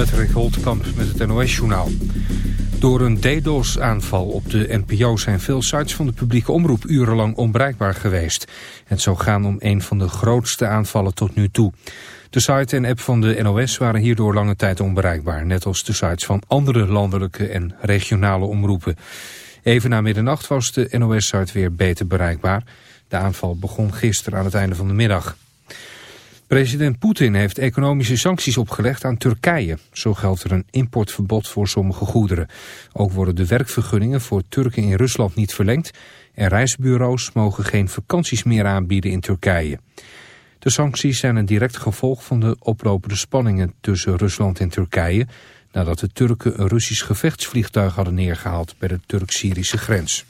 Patrick Holtkamp met het NOS-journaal. Door een DDoS-aanval op de NPO zijn veel sites van de publieke omroep urenlang onbereikbaar geweest. Het zou gaan om een van de grootste aanvallen tot nu toe. De site en app van de NOS waren hierdoor lange tijd onbereikbaar, net als de sites van andere landelijke en regionale omroepen. Even na middernacht was de NOS-site weer beter bereikbaar. De aanval begon gisteren aan het einde van de middag. President Poetin heeft economische sancties opgelegd aan Turkije. Zo geldt er een importverbod voor sommige goederen. Ook worden de werkvergunningen voor Turken in Rusland niet verlengd... en reisbureaus mogen geen vakanties meer aanbieden in Turkije. De sancties zijn een direct gevolg van de oplopende spanningen tussen Rusland en Turkije... nadat de Turken een Russisch gevechtsvliegtuig hadden neergehaald bij de Turk-Syrische grens.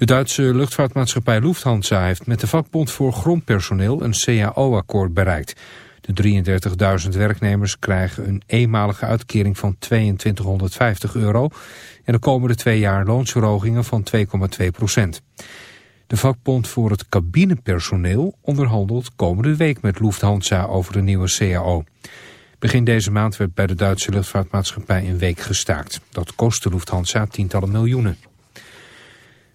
De Duitse luchtvaartmaatschappij Lufthansa heeft met de vakbond voor grondpersoneel een CAO-akkoord bereikt. De 33.000 werknemers krijgen een eenmalige uitkering van 2250 euro en de komende twee jaar loonsverhogingen van 2,2 procent. De vakbond voor het cabinepersoneel onderhandelt komende week met Lufthansa over de nieuwe CAO. Begin deze maand werd bij de Duitse luchtvaartmaatschappij een week gestaakt. Dat kostte Lufthansa tientallen miljoenen.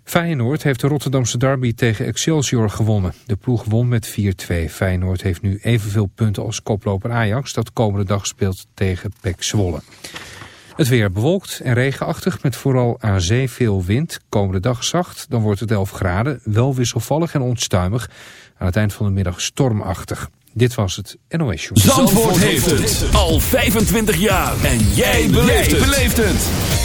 Feyenoord heeft de Rotterdamse derby tegen Excelsior gewonnen. De ploeg won met 4-2. Feyenoord heeft nu evenveel punten als koploper Ajax... dat komende dag speelt tegen PEC Zwolle. Het weer bewolkt en regenachtig met vooral aan zee veel wind. Komende dag zacht, dan wordt het 11 graden. Wel wisselvallig en onstuimig. Aan het eind van de middag stormachtig. Dit was het NOS Show. Zandvoort, Zandvoort heeft het al 25 jaar. En jij beleeft het.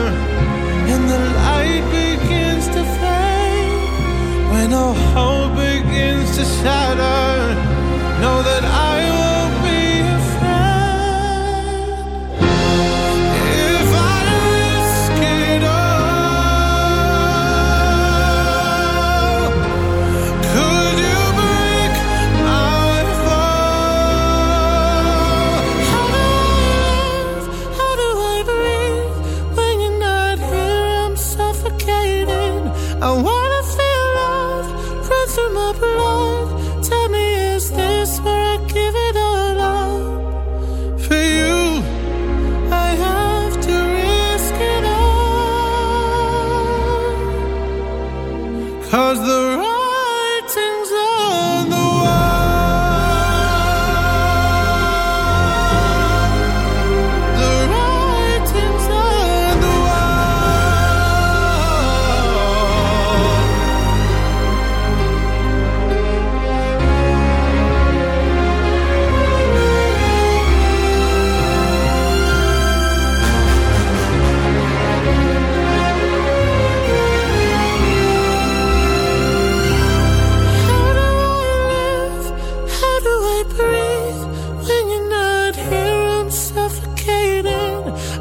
to shatter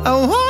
I want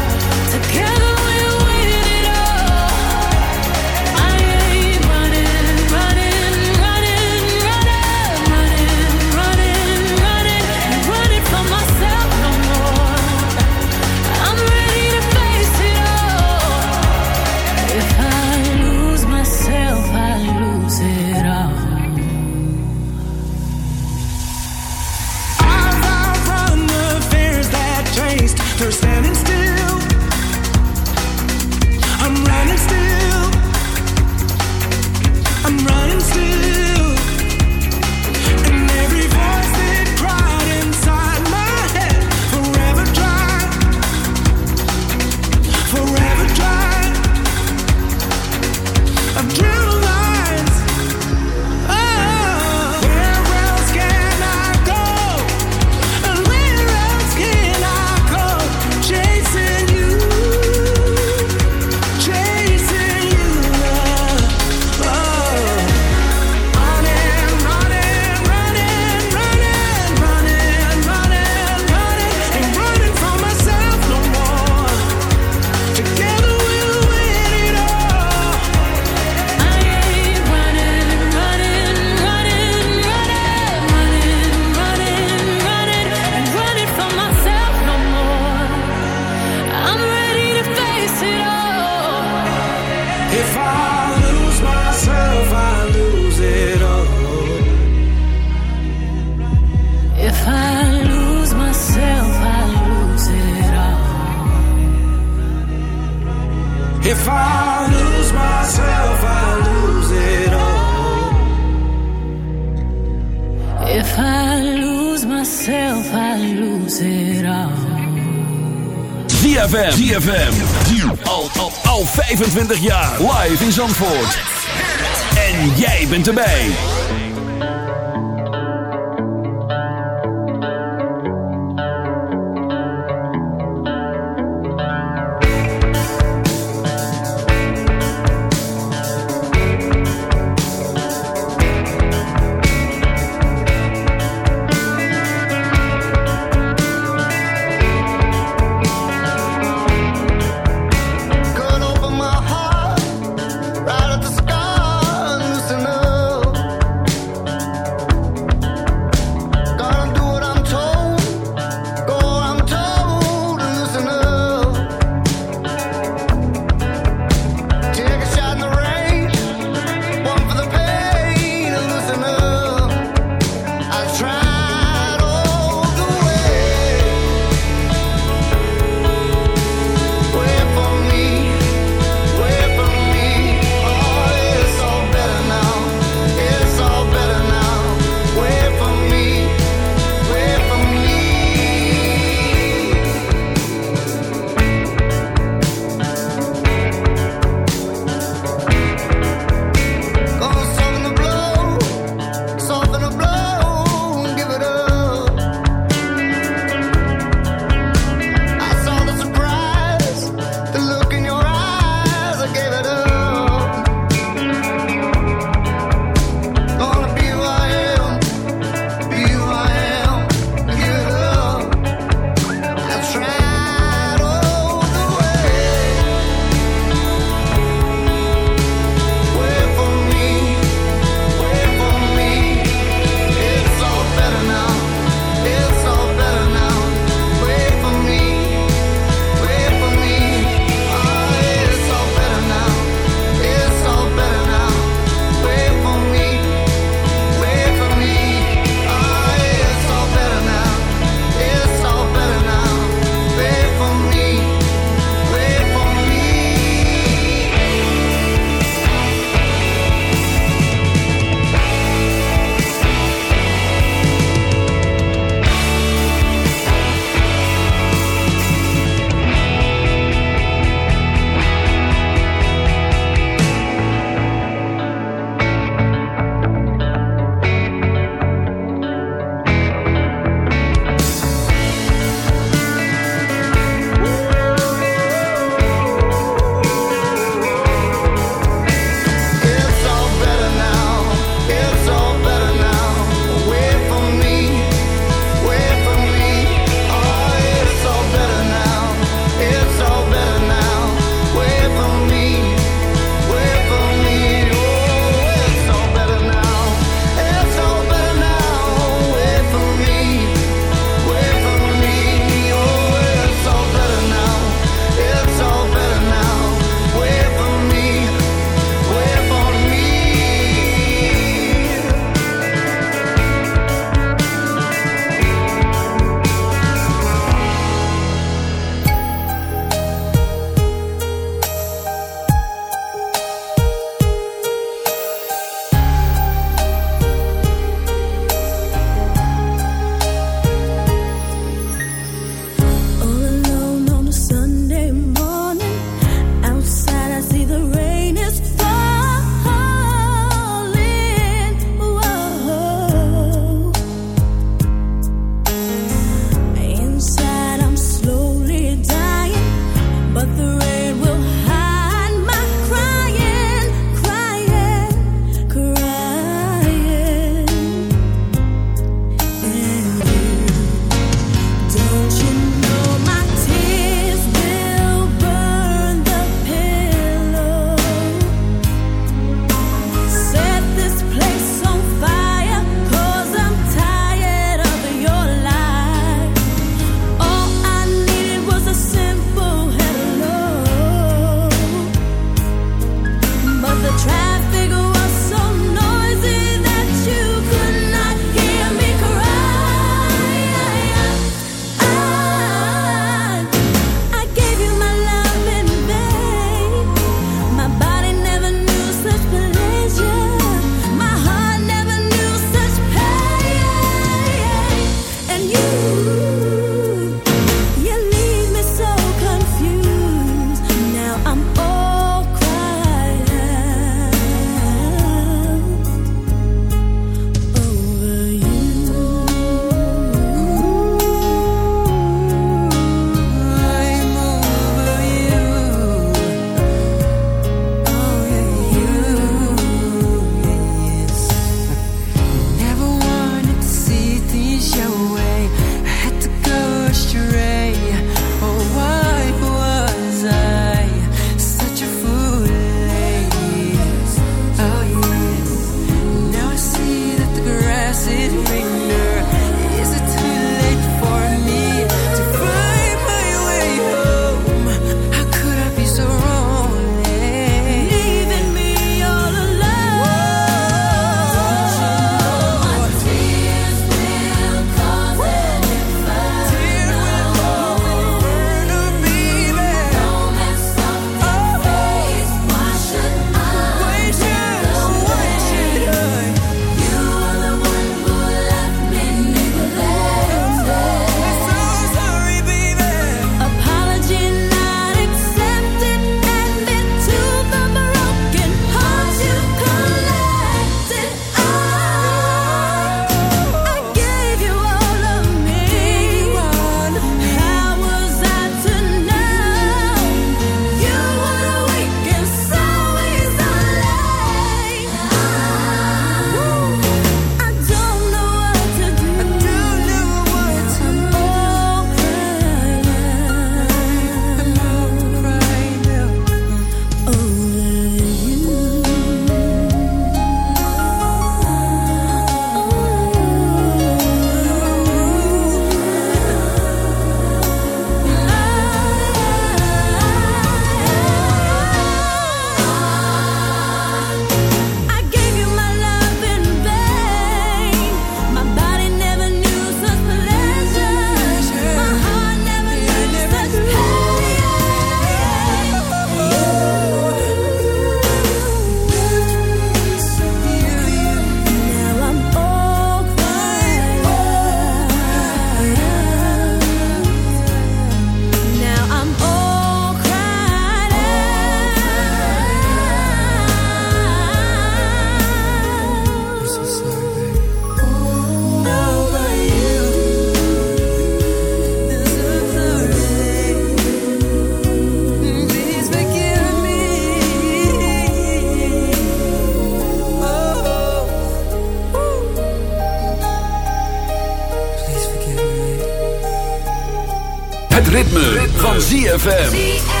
Van ZFM.